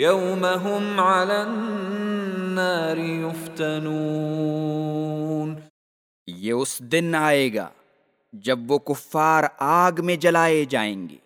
يوم هم على النار يفتنون. یہ اس دن آئے گا جب وہ کفار آگ میں جلائے جائیں گے۔